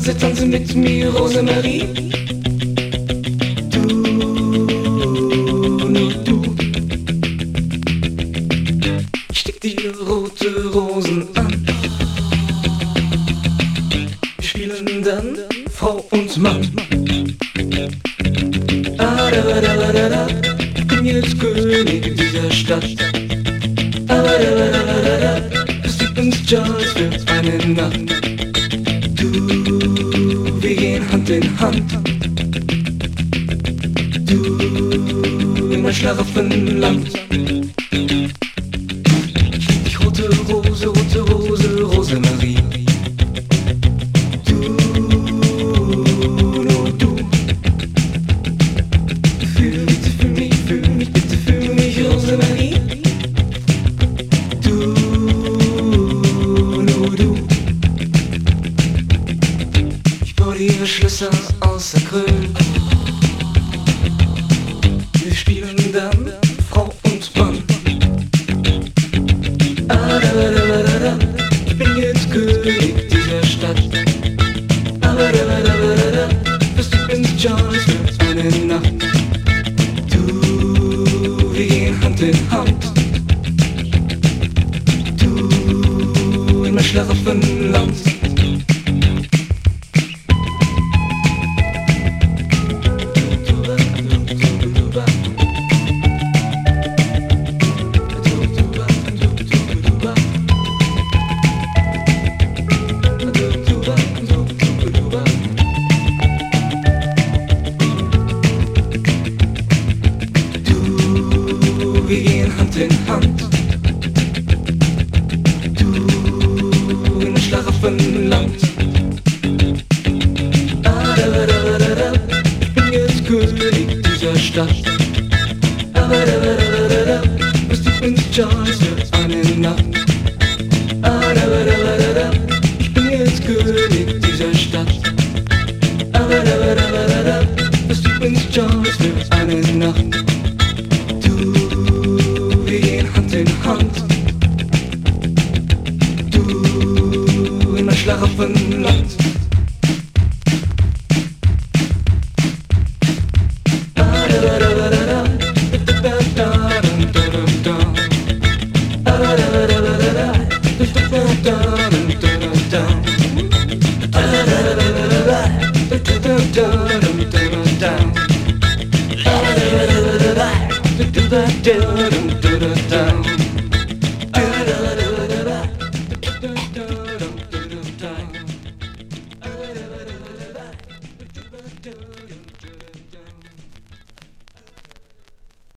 Tanze, tanze mit mir, Rosemarie. Du, nur du. Ich steck dir rote Rosen an. Wir spielen dann Frau und Mann. Ah, da, da, da, da, da. Ich bin jetzt König dieser Stadt. Ah, da, gibt uns Charles für eine Nacht. Du, wir gehen Hand in Hand. Du, in mein Schlaraffenland. Schlüssel aus Acryl. Wir spielen dann Frau und Mann. Ah, ich bin jetzt König dieser Stadt. Ah, Bist du bin John, es wird Nacht. Du, wir gehen Hand in Hand. Du, in mein schlaraffen Land. in Hand. Du in Schlaraffenland. Bin jetzt König dieser Stadt. Bist du Prinz Charles für eine Nacht. schlafenland. Down.